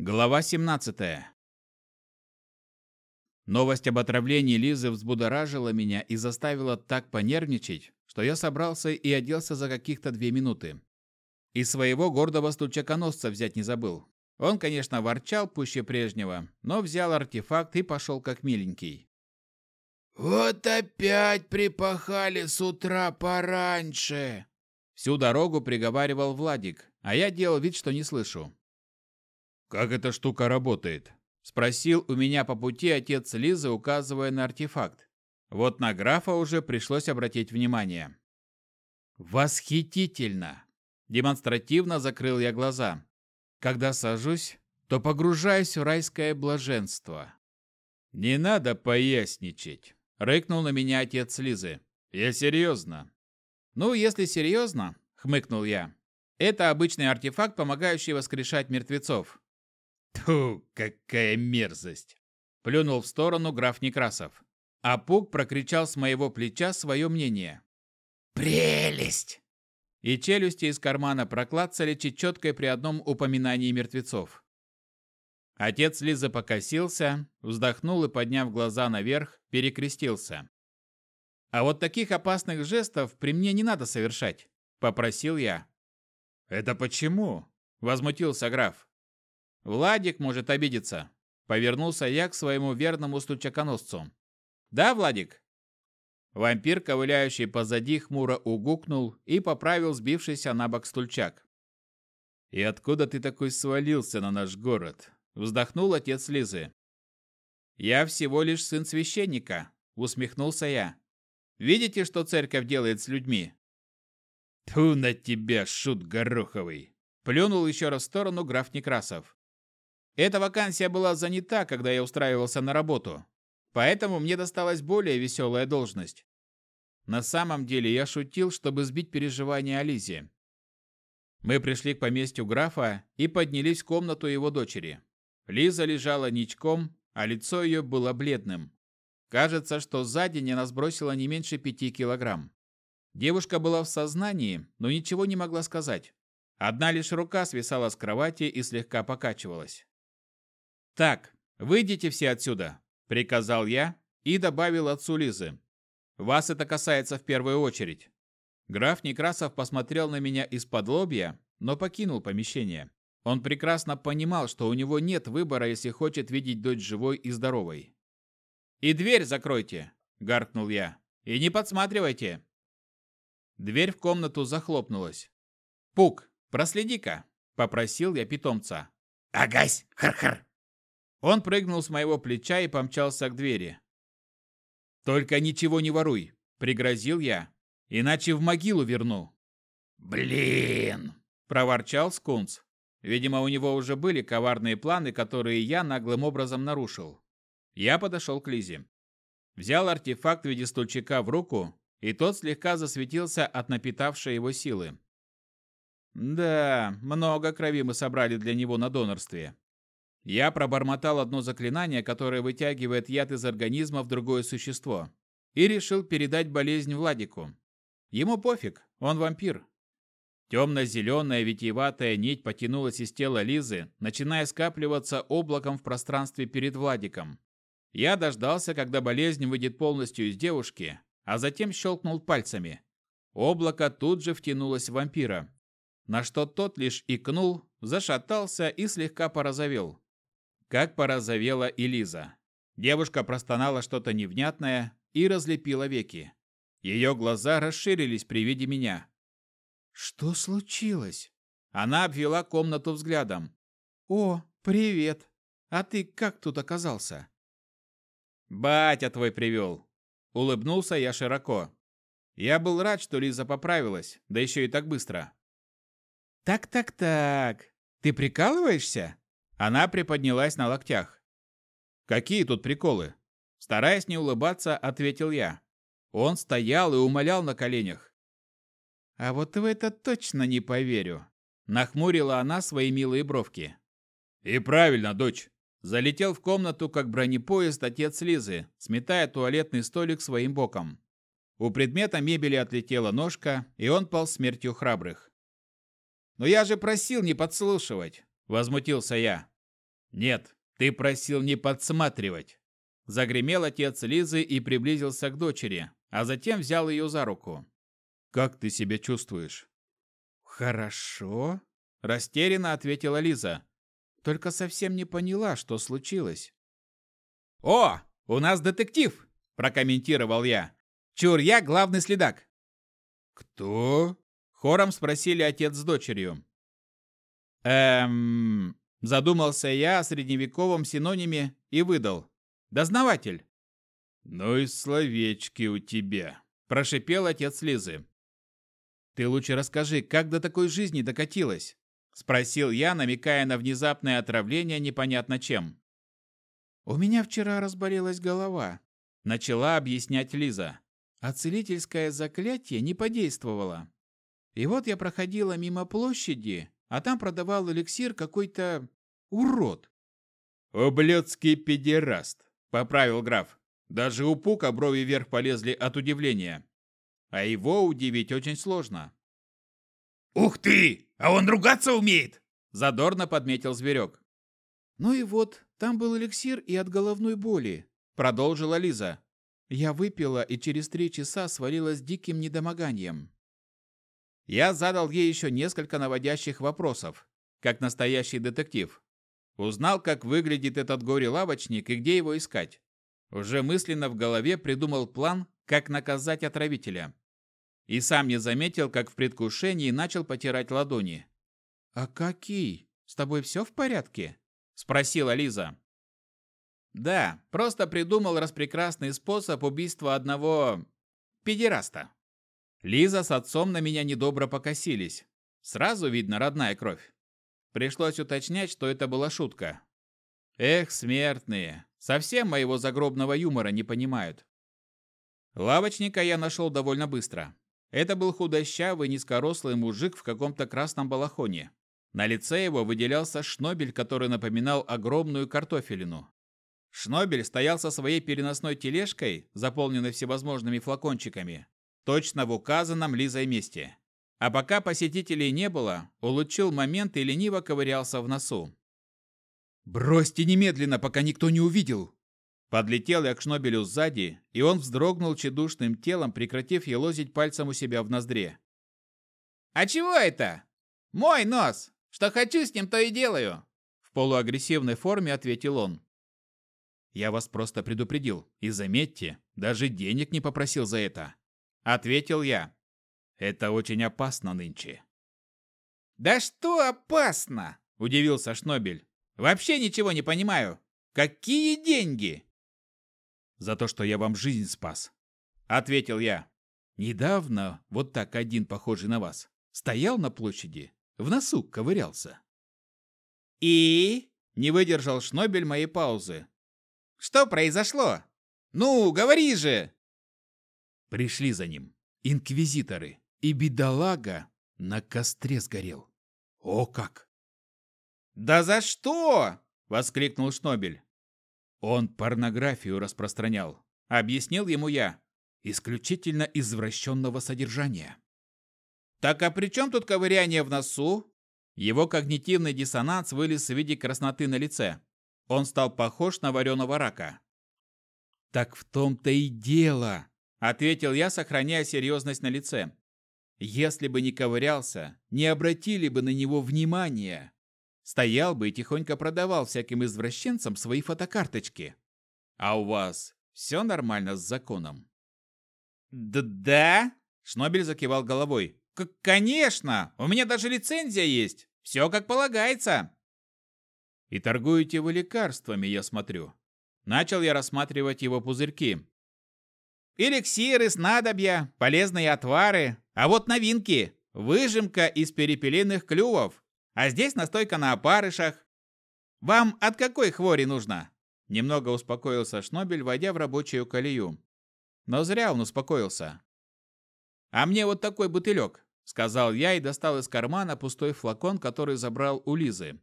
Глава 17. Новость об отравлении Лизы взбудоражила меня и заставила так понервничать, что я собрался и оделся за каких-то две минуты. И своего гордого стульчаконосца взять не забыл. Он, конечно, ворчал пуще прежнего, но взял артефакт и пошел как миленький. «Вот опять припахали с утра пораньше!» Всю дорогу приговаривал Владик, а я делал вид, что не слышу. «Как эта штука работает?» – спросил у меня по пути отец Лизы, указывая на артефакт. Вот на графа уже пришлось обратить внимание. «Восхитительно!» Демонстративно закрыл я глаза. Когда сажусь, то погружаюсь в райское блаженство. «Не надо поясничать», — рыкнул на меня отец Лизы. «Я серьезно». «Ну, если серьезно», — хмыкнул я, — «это обычный артефакт, помогающий воскрешать мертвецов. Тьфу, какая мерзость! Плюнул в сторону граф Некрасов. А Пук прокричал с моего плеча свое мнение. «Прелесть!» И челюсти из кармана проклацали четкой при одном упоминании мертвецов. Отец Лизы покосился, вздохнул и, подняв глаза наверх, перекрестился. «А вот таких опасных жестов при мне не надо совершать», — попросил я. «Это почему?» — возмутился граф. Владик может обидеться. Повернулся я к своему верному стучаконосцу. Да, Владик? Вампир, ковыляющий позади, хмуро угукнул и поправил сбившийся на бок стульчак. «И откуда ты такой свалился на наш город?» – вздохнул отец Лизы. «Я всего лишь сын священника», – усмехнулся я. «Видите, что церковь делает с людьми?» «Ту на тебя, шут гороховый!» – плюнул еще раз в сторону граф Некрасов. Эта вакансия была занята, когда я устраивался на работу, поэтому мне досталась более веселая должность. На самом деле я шутил, чтобы сбить переживания о Лизе. Мы пришли к поместью графа и поднялись в комнату его дочери. Лиза лежала ничком, а лицо ее было бледным. Кажется, что за день она сбросила не меньше пяти килограмм. Девушка была в сознании, но ничего не могла сказать. Одна лишь рука свисала с кровати и слегка покачивалась. «Так, выйдите все отсюда», – приказал я и добавил отцу Лизы. «Вас это касается в первую очередь». Граф Некрасов посмотрел на меня из-под лобья, но покинул помещение. Он прекрасно понимал, что у него нет выбора, если хочет видеть дочь живой и здоровой. «И дверь закройте!» – гаркнул я. «И не подсматривайте!» Дверь в комнату захлопнулась. «Пук, проследи-ка!» – попросил я питомца. «Агась! Хар-хар!» Он прыгнул с моего плеча и помчался к двери. «Только ничего не воруй», — пригрозил я, — «иначе в могилу верну». «Блин!» — проворчал Скунс. Видимо, у него уже были коварные планы, которые я наглым образом нарушил. Я подошел к Лизе. Взял артефакт в виде стульчика в руку, и тот слегка засветился от напитавшей его силы. Да, много крови мы собрали для него на донорстве. Я пробормотал одно заклинание, которое вытягивает яд из организма в другое существо, и решил передать болезнь Владику. Ему пофиг, он вампир. Темно-зеленая витиеватая нить потянулась из тела Лизы, начиная скапливаться облаком в пространстве перед Владиком. Я дождался, когда болезнь выйдет полностью из девушки, а затем щелкнул пальцами. Облако тут же втянулось в вампира, на что тот лишь икнул, зашатался и слегка порозовел как порозовела и Лиза. Девушка простонала что-то невнятное и разлепила веки. Ее глаза расширились при виде меня. «Что случилось?» Она обвела комнату взглядом. «О, привет! А ты как тут оказался?» «Батя твой привел!» Улыбнулся я широко. Я был рад, что Лиза поправилась, да еще и так быстро. «Так-так-так, ты прикалываешься?» Она приподнялась на локтях. «Какие тут приколы?» Стараясь не улыбаться, ответил я. Он стоял и умолял на коленях. «А вот в это точно не поверю», – нахмурила она свои милые бровки. «И правильно, дочь!» Залетел в комнату, как бронепоезд, отец Лизы, сметая туалетный столик своим боком. У предмета мебели отлетела ножка, и он пал смертью храбрых. «Но я же просил не подслушивать!» – возмутился я. Нет, ты просил не подсматривать. Загремел отец Лизы и приблизился к дочери, а затем взял ее за руку. Как ты себя чувствуешь? Хорошо, растерянно ответила Лиза. Только совсем не поняла, что случилось. О, у нас детектив, прокомментировал я. Чур, я главный следак. Кто? Хором спросили отец с дочерью. Эм, задумался я о средневековом синониме и выдал. Дознаватель. Ну и словечки у тебя, прошипел отец Лизы. Ты лучше расскажи, как до такой жизни докатилась? Спросил я, намекая на внезапное отравление непонятно чем. «У меня вчера разболелась голова», – начала объяснять Лиза. А целительское заклятие не подействовало. И вот я проходила мимо площади, а там продавал эликсир какой-то урод. «Ублюдский педераст», — поправил граф. Даже у Пука брови вверх полезли от удивления. А его удивить очень сложно. «Ух ты! А он ругаться умеет!» – задорно подметил зверек. «Ну и вот, там был эликсир и от головной боли», – продолжила Лиза. Я выпила и через три часа свалилась диким недомоганием. Я задал ей еще несколько наводящих вопросов, как настоящий детектив. Узнал, как выглядит этот горе-лавочник и где его искать. Уже мысленно в голове придумал план, как наказать отравителя. И сам не заметил, как в предвкушении начал потирать ладони. «А какие? С тобой все в порядке?» – спросила Лиза. Да, просто придумал распрекрасный способ убийства одного... педераста. Лиза с отцом на меня недобро покосились. Сразу видно родная кровь. Пришлось уточнять, что это была шутка. Эх, смертные, совсем моего загробного юмора не понимают. Лавочника я нашел довольно быстро. Это был худощавый, низкорослый мужик в каком-то красном балахоне. На лице его выделялся шнобель, который напоминал огромную картофелину. Шнобель стоял со своей переносной тележкой, заполненной всевозможными флакончиками, точно в указанном Лизой месте. А пока посетителей не было, улучил момент и лениво ковырялся в носу. «Бросьте немедленно, пока никто не увидел!» Подлетел я к Шнобелю сзади, и он вздрогнул чедушным телом, прекратив елозить пальцем у себя в ноздре. «А чего это? Мой нос! Что хочу, с ним то и делаю!» В полуагрессивной форме ответил он. Я вас просто предупредил. И заметьте, даже денег не попросил за это. Ответил я. Это очень опасно нынче. Да что опасно? Удивился Шнобель. Вообще ничего не понимаю. Какие деньги? За то, что я вам жизнь спас. Ответил я. Недавно вот так один похожий на вас стоял на площади, в носу ковырялся. И не выдержал Шнобель моей паузы. Что произошло? Ну, говори же!» Пришли за ним инквизиторы, и бедолага на костре сгорел. О как! «Да за что?» – воскликнул Шнобель. Он порнографию распространял, объяснил ему я, исключительно извращенного содержания. «Так а при чем тут ковыряние в носу?» Его когнитивный диссонанс вылез в виде красноты на лице. Он стал похож на вареного рака. «Так в том-то и дело», — ответил я, сохраняя серьезность на лице. «Если бы не ковырялся, не обратили бы на него внимания. Стоял бы и тихонько продавал всяким извращенцам свои фотокарточки. А у вас все нормально с законом?» «Да?» — Шнобель закивал головой. «Конечно! У меня даже лицензия есть! Все как полагается!» И торгуете вы лекарствами, я смотрю. Начал я рассматривать его пузырьки. Эликсиры, снадобья, полезные отвары. А вот новинки. Выжимка из перепелиных клювов. А здесь настойка на опарышах. Вам от какой хвори нужно? Немного успокоился Шнобель, войдя в рабочую колею. Но зря он успокоился. «А мне вот такой бутылек», — сказал я и достал из кармана пустой флакон, который забрал у Лизы.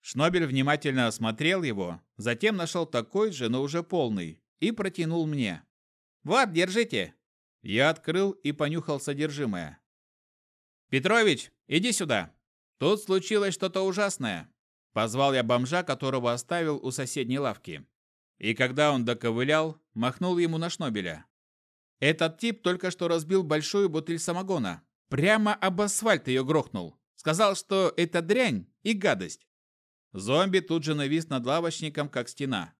Шнобель внимательно осмотрел его, затем нашел такой же, но уже полный, и протянул мне. «Вот, держите!» Я открыл и понюхал содержимое. «Петрович, иди сюда! Тут случилось что-то ужасное. Позвал я бомжа, которого оставил у соседней лавки. И когда он доковылял, махнул ему на шнобеля. Этот тип только что разбил большую бутыль самогона. Прямо об асфальт ее грохнул. Сказал, что это дрянь и гадость. Зомби тут же навис над лавочником, как стена.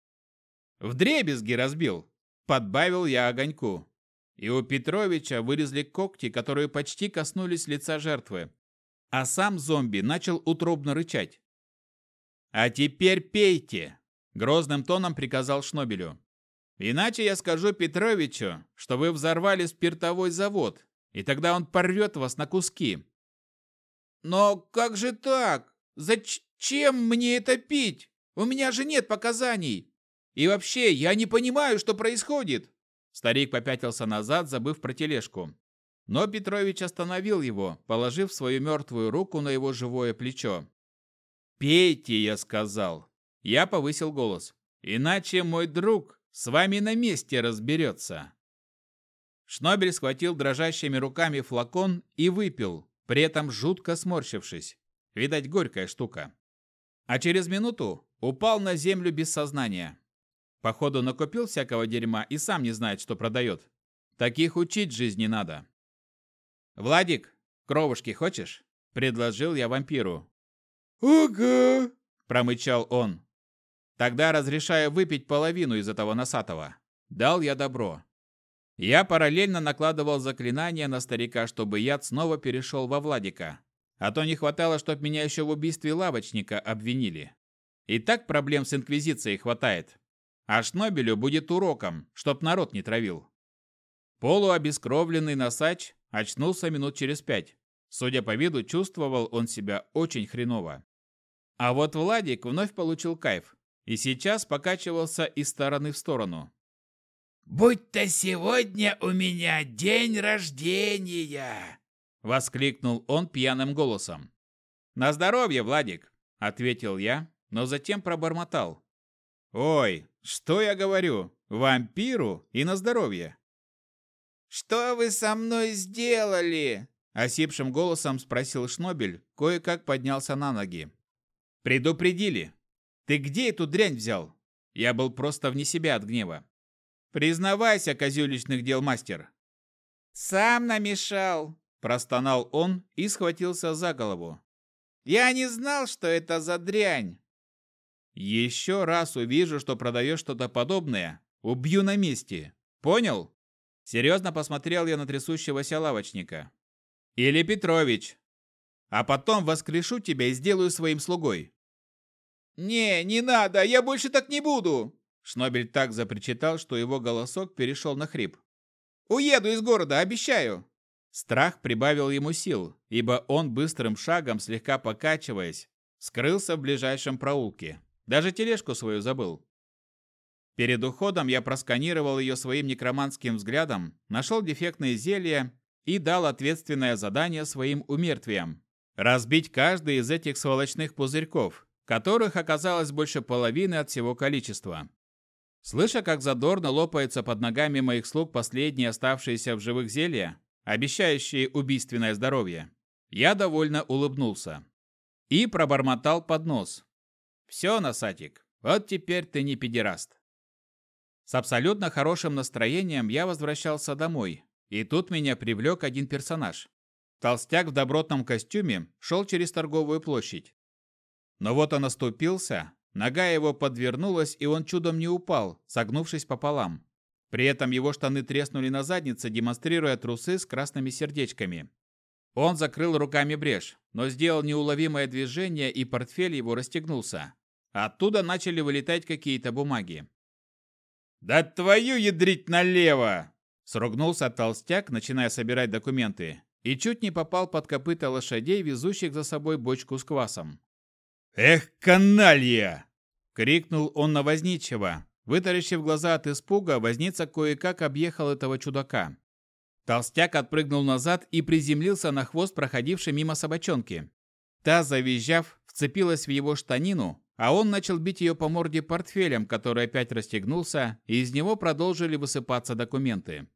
В дребезги разбил. Подбавил я огоньку. И у Петровича вырезали когти, которые почти коснулись лица жертвы. А сам зомби начал утробно рычать. «А теперь пейте!» – грозным тоном приказал Шнобелю. «Иначе я скажу Петровичу, что вы взорвали спиртовой завод, и тогда он порвет вас на куски». «Но как же так? Зачем мне это пить? У меня же нет показаний. И вообще, я не понимаю, что происходит!» Старик попятился назад, забыв про тележку. Но Петрович остановил его, положив свою мертвую руку на его живое плечо. «Пейте», я сказал. Я повысил голос. «Иначе мой друг с вами на месте разберется». Шнобель схватил дрожащими руками флакон и выпил, при этом жутко сморщившись. Видать, горькая штука. А через минуту упал на землю без сознания. Походу, накупил всякого дерьма и сам не знает, что продает. Таких учить жизни надо. «Владик, кровушки хочешь?» – предложил я вампиру. «Ага», – промычал он. «Тогда разрешаю выпить половину из этого носатого». Дал я добро. Я параллельно накладывал заклинание на старика, чтобы яд снова перешел во Владика. А то не хватало, чтоб меня еще в убийстве лавочника обвинили. И так проблем с Инквизицией хватает. А Шнобелю будет уроком, чтоб народ не травил. Полуобескровленный носач очнулся минут через пять. Судя по виду, чувствовал он себя очень хреново. А вот Владик вновь получил кайф и сейчас покачивался из стороны в сторону. «Будь-то сегодня у меня день рождения!» — воскликнул он пьяным голосом. «На здоровье, Владик!» — ответил я, но затем пробормотал. «Ой, что я говорю? Вампиру и на здоровье!» «Что вы со мной сделали?» Осипшим голосом спросил Шнобель, кое-как поднялся на ноги. «Предупредили. Ты где эту дрянь взял?» Я был просто вне себя от гнева. «Признавайся, козюличных дел мастер!» «Сам намешал!» – простонал он и схватился за голову. «Я не знал, что это за дрянь!» Еще раз увижу, что продаешь что-то подобное, убью на месте. Понял? Серьезно посмотрел я на трясущегося лавочника. Или Петрович. А потом воскрешу тебя и сделаю своим слугой. Не, не надо, я больше так не буду. Шнобель так запричитал, что его голосок перешел на хрип. Уеду из города, обещаю. Страх прибавил ему сил, ибо он быстрым шагом, слегка покачиваясь, скрылся в ближайшем проулке. Даже тележку свою забыл. Перед уходом я просканировал ее своим некроманским взглядом, нашел дефектные зелья и дал ответственное задание своим умертвиям – разбить каждый из этих сволочных пузырьков, которых оказалось больше половины от всего количества. Слыша, как задорно лопается под ногами моих слуг последние оставшиеся в живых зелья, обещающие убийственное здоровье, я довольно улыбнулся и пробормотал под нос. Все, Носатик, вот теперь ты не педераст. С абсолютно хорошим настроением я возвращался домой, и тут меня привлек один персонаж. Толстяк в добротном костюме шел через торговую площадь. Но вот он оступился, нога его подвернулась, и он чудом не упал, согнувшись пополам. При этом его штаны треснули на заднице, демонстрируя трусы с красными сердечками. Он закрыл руками брешь, но сделал неуловимое движение, и портфель его расстегнулся. Оттуда начали вылетать какие-то бумаги. «Да твою ядрить налево!» Сругнулся толстяк, начиная собирать документы, и чуть не попал под копыта лошадей, везущих за собой бочку с квасом. «Эх, каналья!» — крикнул он на возничего. Вытаращив глаза от испуга, возница кое-как объехал этого чудака. Толстяк отпрыгнул назад и приземлился на хвост проходившей мимо собачонки. Та, завизжав, вцепилась в его штанину, а он начал бить ее по морде портфелем, который опять расстегнулся, и из него продолжили высыпаться документы.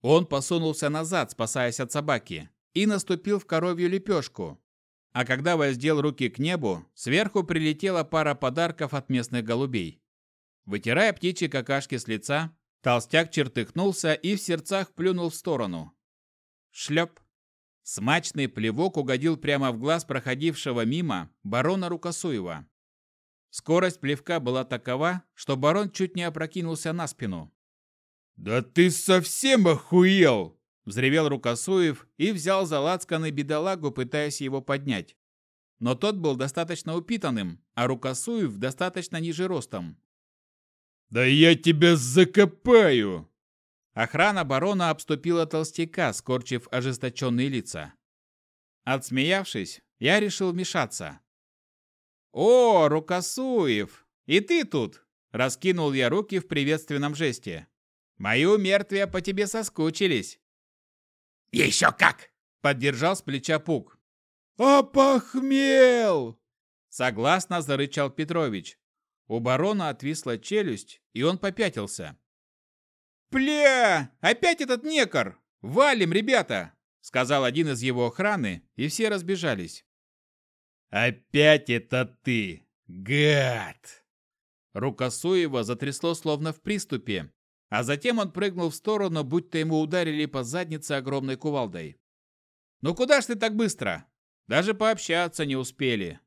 Он посунулся назад, спасаясь от собаки, и наступил в коровью лепешку. а когда воздел руки к небу, сверху прилетела пара подарков от местных голубей. Вытирая птичьи какашки с лица, толстяк чертыхнулся и в сердцах плюнул в сторону. Шлеп. Смачный плевок угодил прямо в глаз проходившего мимо барона Рукосуева. Скорость плевка была такова, что барон чуть не опрокинулся на спину. «Да ты совсем охуел!» – взревел Рукосуев и взял за лацканы бедолагу, пытаясь его поднять. Но тот был достаточно упитанным, а Рукосуев достаточно ниже ростом. «Да я тебя закопаю!» Охрана барона обступила толстяка, скорчив ожесточенные лица. Отсмеявшись, я решил вмешаться. «О, Рукосуев! И ты тут!» Раскинул я руки в приветственном жесте. «Мои умертвия по тебе соскучились!» «Еще как!» — поддержал с плеча Пук. «Опохмел!» Согласно зарычал Петрович. У барона отвисла челюсть, и он попятился. «Пля! Опять этот некор! Валим, ребята!» Сказал один из его охраны, и все разбежались. «Опять это ты, гад!» Рука Суева затрясло словно в приступе, а затем он прыгнул в сторону, будто ему ударили по заднице огромной кувалдой. «Ну куда ж ты так быстро? Даже пообщаться не успели!»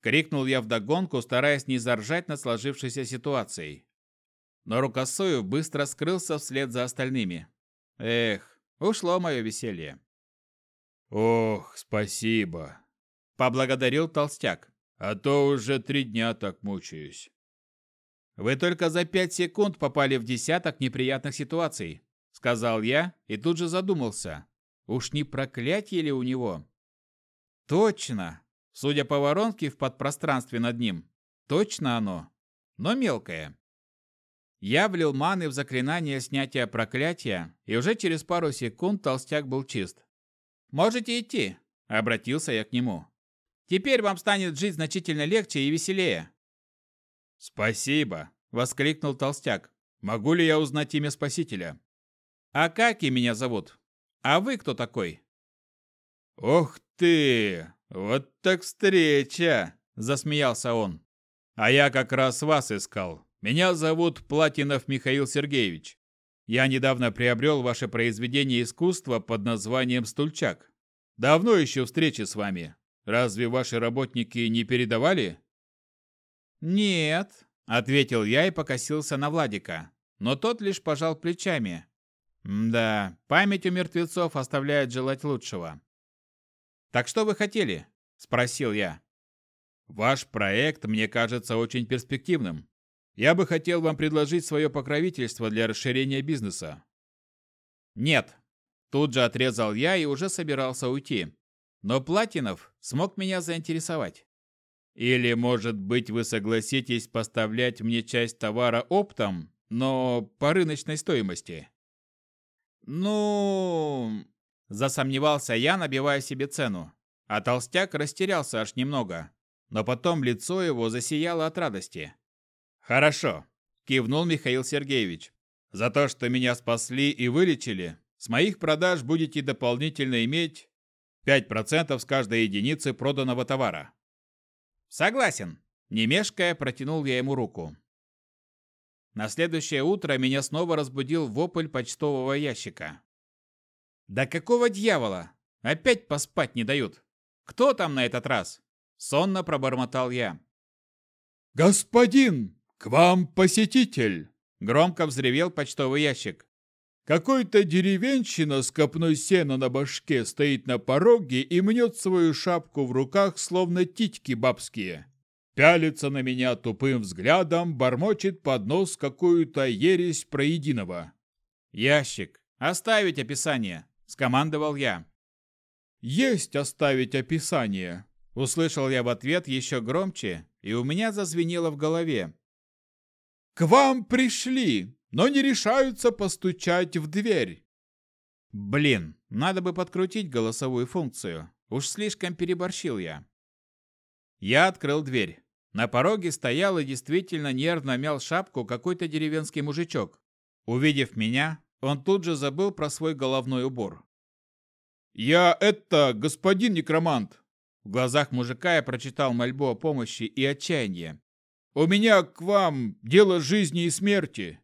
Крикнул я вдогонку, стараясь не заржать над сложившейся ситуацией. Но Рукосоев быстро скрылся вслед за остальными. Эх, ушло мое веселье. «Ох, спасибо!» – поблагодарил толстяк. «А то уже три дня так мучаюсь». «Вы только за пять секунд попали в десяток неприятных ситуаций», – сказал я и тут же задумался. Уж не проклятие ли у него? «Точно! Судя по воронке в подпространстве над ним, точно оно, но мелкое. Я влил маны в заклинание снятия проклятия, и уже через пару секунд толстяк был чист. «Можете идти», — обратился я к нему. «Теперь вам станет жить значительно легче и веселее». «Спасибо», — воскликнул толстяк. «Могу ли я узнать имя Спасителя?» «А как и меня зовут? А вы кто такой?» «Ох ты! «Вот так встреча!» – засмеялся он. «А я как раз вас искал. Меня зовут Платинов Михаил Сергеевич. Я недавно приобрел ваше произведение искусства под названием «Стульчак». Давно ищу встречи с вами. Разве ваши работники не передавали?» «Нет», – ответил я и покосился на Владика. Но тот лишь пожал плечами. «Да, память у мертвецов оставляет желать лучшего. «Так что вы хотели?» – спросил я. «Ваш проект мне кажется очень перспективным. Я бы хотел вам предложить свое покровительство для расширения бизнеса». «Нет», – тут же отрезал я и уже собирался уйти. Но Платинов смог меня заинтересовать. «Или, может быть, вы согласитесь поставлять мне часть товара оптом, но по рыночной стоимости?» «Ну...» Засомневался я, набивая себе цену. А толстяк растерялся аж немного. Но потом лицо его засияло от радости. «Хорошо», – кивнул Михаил Сергеевич. «За то, что меня спасли и вылечили, с моих продаж будете дополнительно иметь 5% с каждой единицы проданного товара». «Согласен», – не мешкая протянул я ему руку. На следующее утро меня снова разбудил вопль почтового ящика. Да какого дьявола? Опять поспать не дают. Кто там на этот раз? Сонно пробормотал я. Господин, к вам посетитель! Громко взревел почтовый ящик. Какой-то деревенщина с копной сена на башке стоит на пороге и мнет свою шапку в руках, словно титьки бабские. Пялится на меня тупым взглядом, бормочет под нос какую-то ересь про единого. Ящик. Оставить описание скомандовал я. Есть оставить описание, услышал я в ответ еще громче, и у меня зазвенело в голове. К вам пришли, но не решаются постучать в дверь. Блин, надо бы подкрутить голосовую функцию. Уж слишком переборщил я. Я открыл дверь. На пороге стоял и действительно нервно мял шапку какой-то деревенский мужичок. Увидев меня, он тут же забыл про свой головной убор. «Я это, господин некромант!» В глазах мужика я прочитал мольбу о помощи и отчаяние. «У меня к вам дело жизни и смерти.